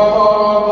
Oh.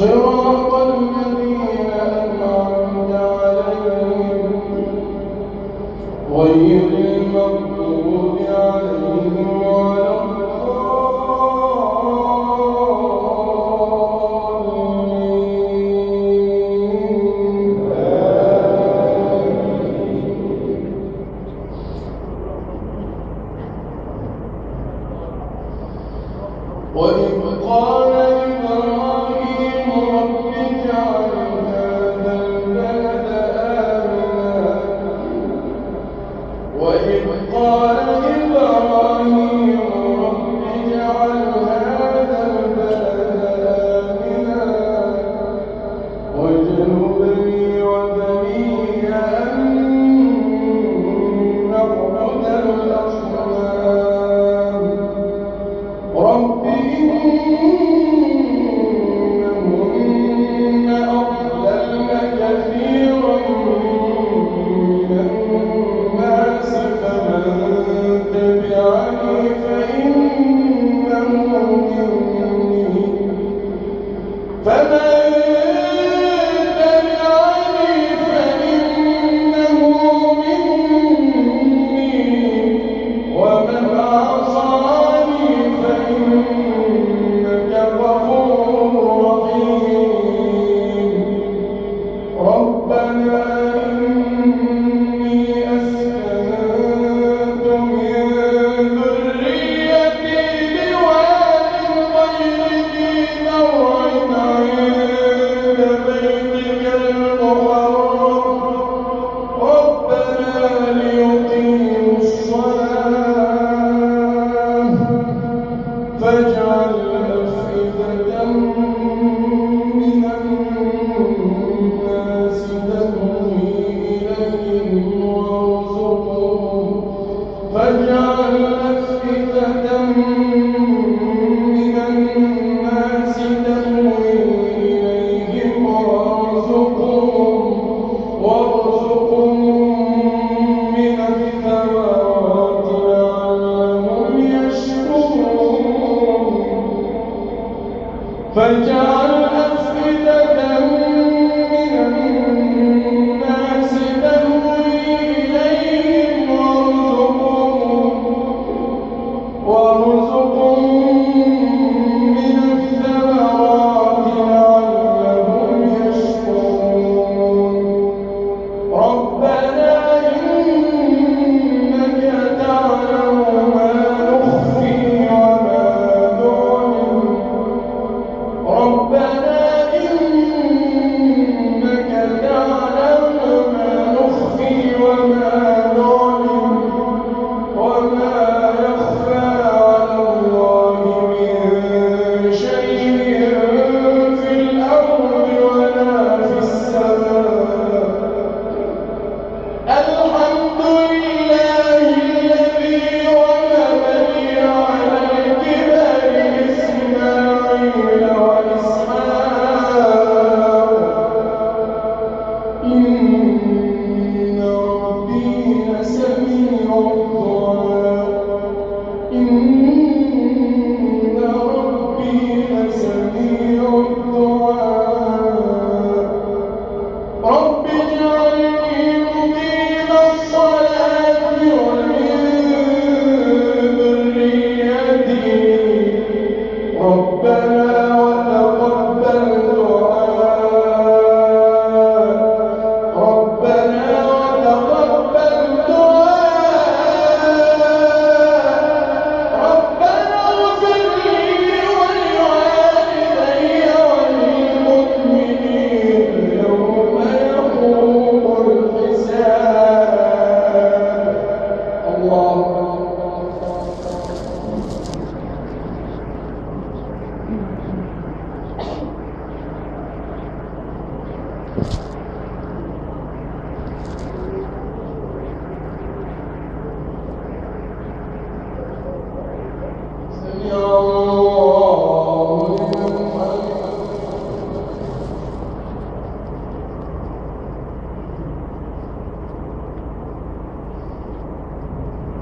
Senhor.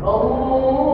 Allah